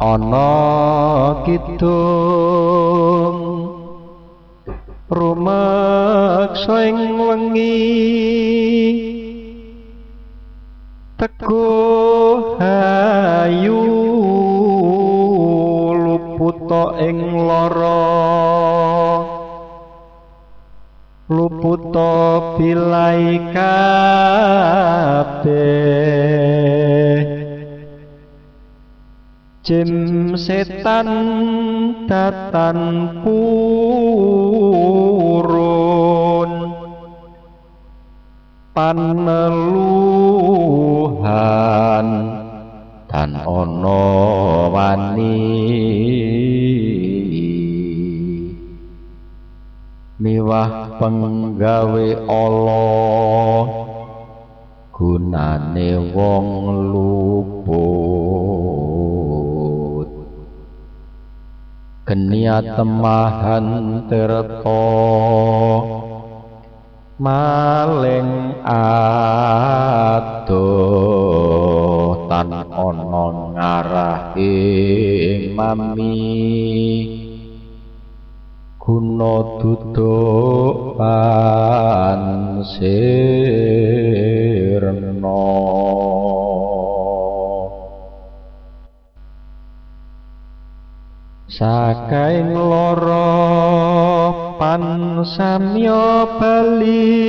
ana kidung rumeksa ing wengi. Teguh hayu luputa ing lara. Luputa bilai kabeh jim setan datan purun. Paneluhan dan ono wani. Miwah penggawe Allah gunane wong luput genia temahan terto maling adoh tan ana ngarah mami sakaing lara pan samya bali.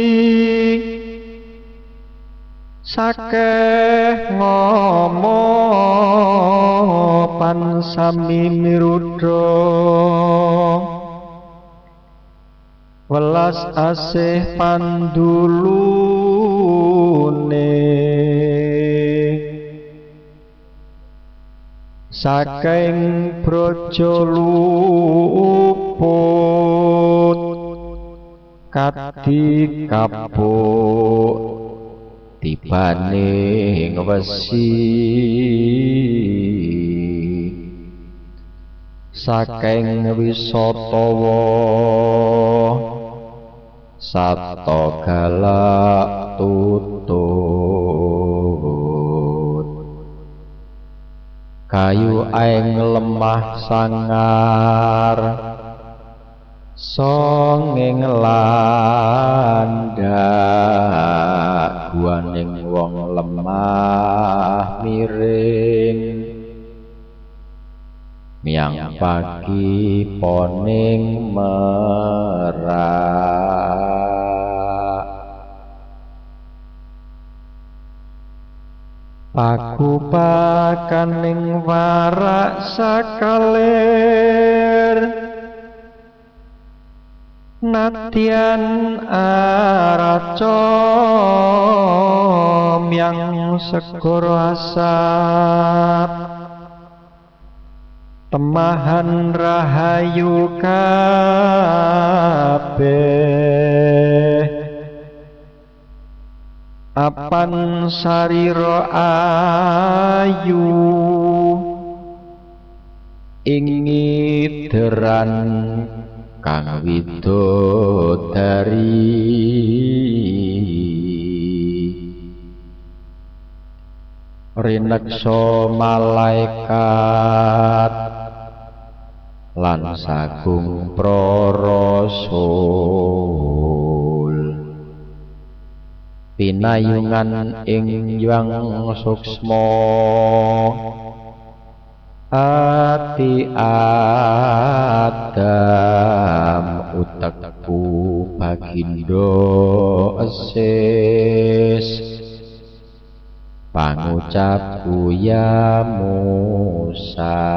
Sakeh ngomong pan sami mirudha welas asih pandulune saking praja luput kadi kapuk tibane wesi saking wisatawa sato galak tutut kayu aing lemah sangar. Songeng landak guaning wong lemah miring. Miang pagi poning merak paku pakaning warak sakaler Natian araca miang segoro asap. Temahan rahayu kabeh apan sarira ayu? Ingideran kang widodari. Rinekso malaikat lan sagung prarasul pinayungan ing yang suksma. Ati adam utekku bagindo esis pangucapku ya Musa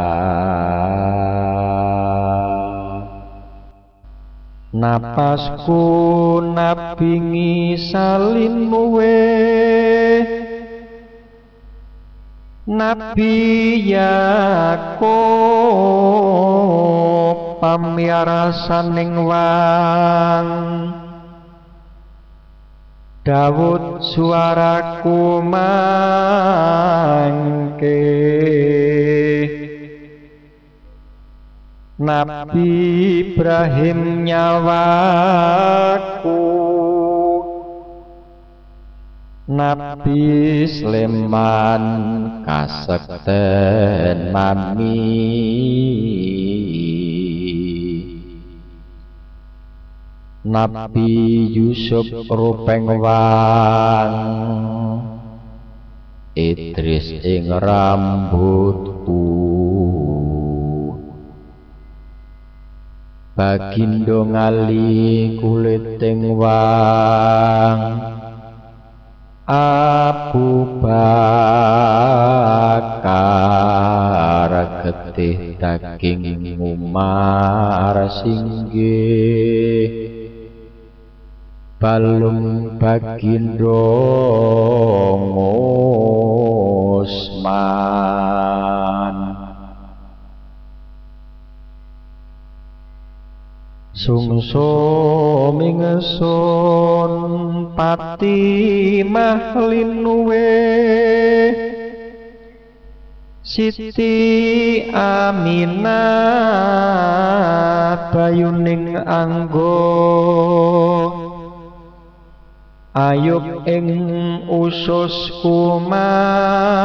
napasku nabingi salin muwe. Nabi Yakub pamiarasaning wang. Dawud suaraku mangke Nabi Ibrahim nyawaku Nabi Sleman kasekten mami Nabi Yusuf rupeng wang Idris ing rambutku Bagindo ngali kulit wang. Abu Bakar getih daging Umar singgih. Balung bagindo Usman sungso mingsun pati mahlinuwe Siti Aminah bayuning anggo. Ayub ing usus kumangke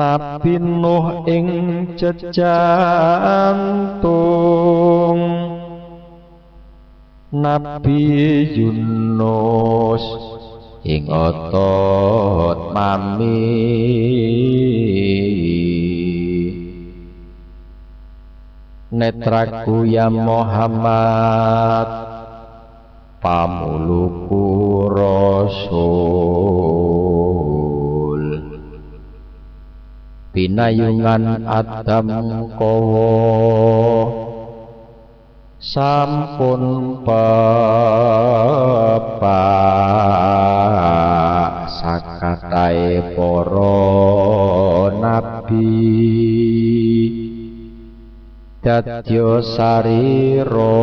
Nabi Nuh ing cejantung Nabi Yunus ing otot mami. Netraku ya Muhammad pamuluku rasul pinayungan Adam kowo. Sampun pepak sakatai poro nabi. Dadya sarira